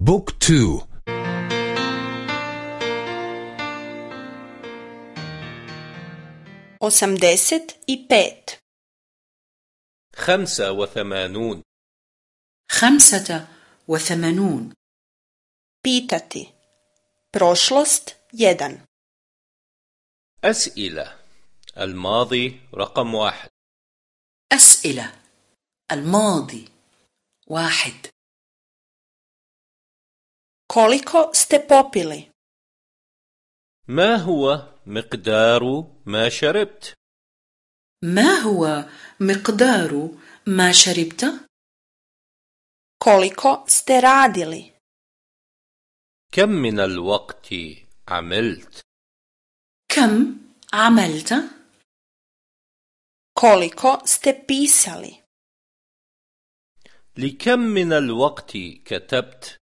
بوك تو. osamdeset i pet خمسة وثمانون. خمسة وثمانون. pitati prošlost 1 أسئلة. الماضي رقم واحد. أسئلة. الماضي واحد. Koliko ste popili ما هو مقدار ما شربت؟ ما هو مقدار ما شربت؟ koliko ste radili كم من الوقت عملت؟ كم عملت؟ koliko ste pisali لكم من الوقت كتبت؟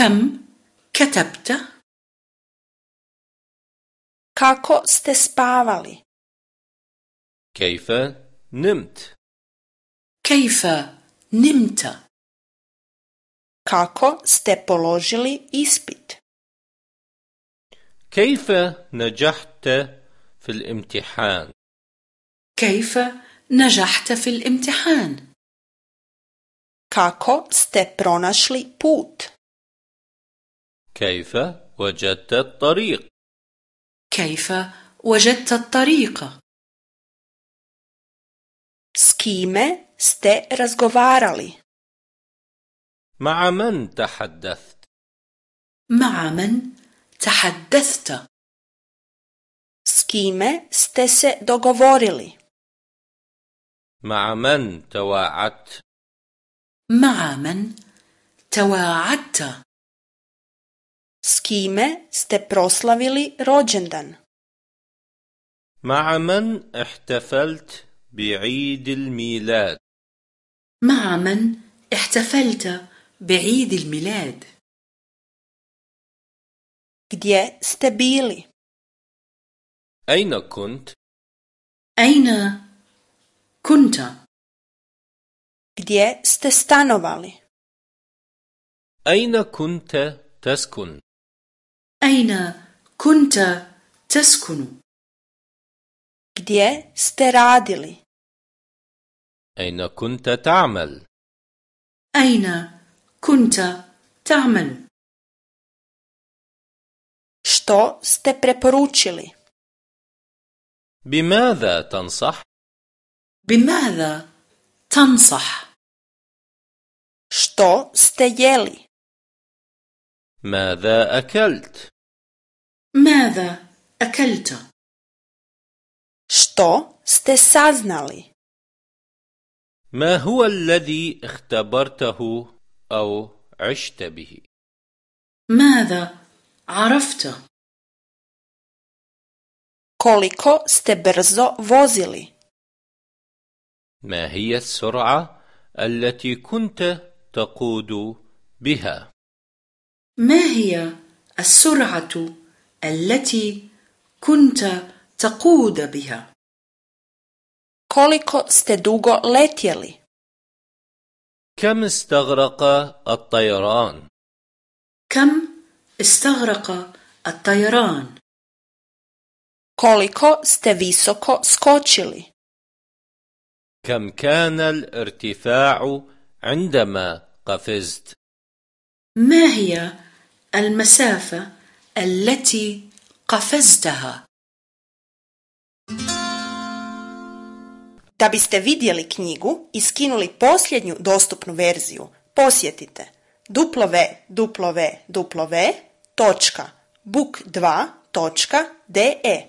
كم كتبت؟ kako ste spavali كيف نمت؟ كيف نمت؟ kako ste položili ispit كيف نجحت في الامتحان؟ كيف نجحت في الامتحان؟ kako ste pronašli put كيف وجدت الطريق؟ كيف وجدت الطريق؟ s kime ste razgovarali مع من تحدثت؟ مع من تحدثت؟ s kime ste se dogovorili مع من تواعدت؟ مع من تواعدت؟ Kime ste proslavili rođendan مع من احتفلت بعيد الميلاد؟ مع من احتفلت بعيد الميلاد؟ gdje ste bili أين كنت؟ أين كنت؟ gdje ste stanovali أين كنت تسكن؟ أين كنت تسكن؟ gdje ste radili أين كنت تعمل؟ أين كنت تعمل؟ što ste preporučili بماذا تنصح؟ بماذا تنصح؟ što ste jeli ماذا أكلت؟ ماذا أكلت؟ što ste saznali ما هو الذي اختبرته أو عشت به؟ ماذا عرفت؟ koliko ste brzo vozili ما هي السرعة التي كنت تقود بها؟ ما هي السرعة التي كنت تقود بها؟ koliko ste dugo letjeli كم استغرق الطيران؟ كم استغرق الطيران؟ koliko ste visoko skočili كم كان الارتفاع عندما قفزت؟ ما هي المسافة التي قفزتها؟ Da biste vidjeli knjigu i skinuli posljednju dostupnu verziju, posjetite www.book2.de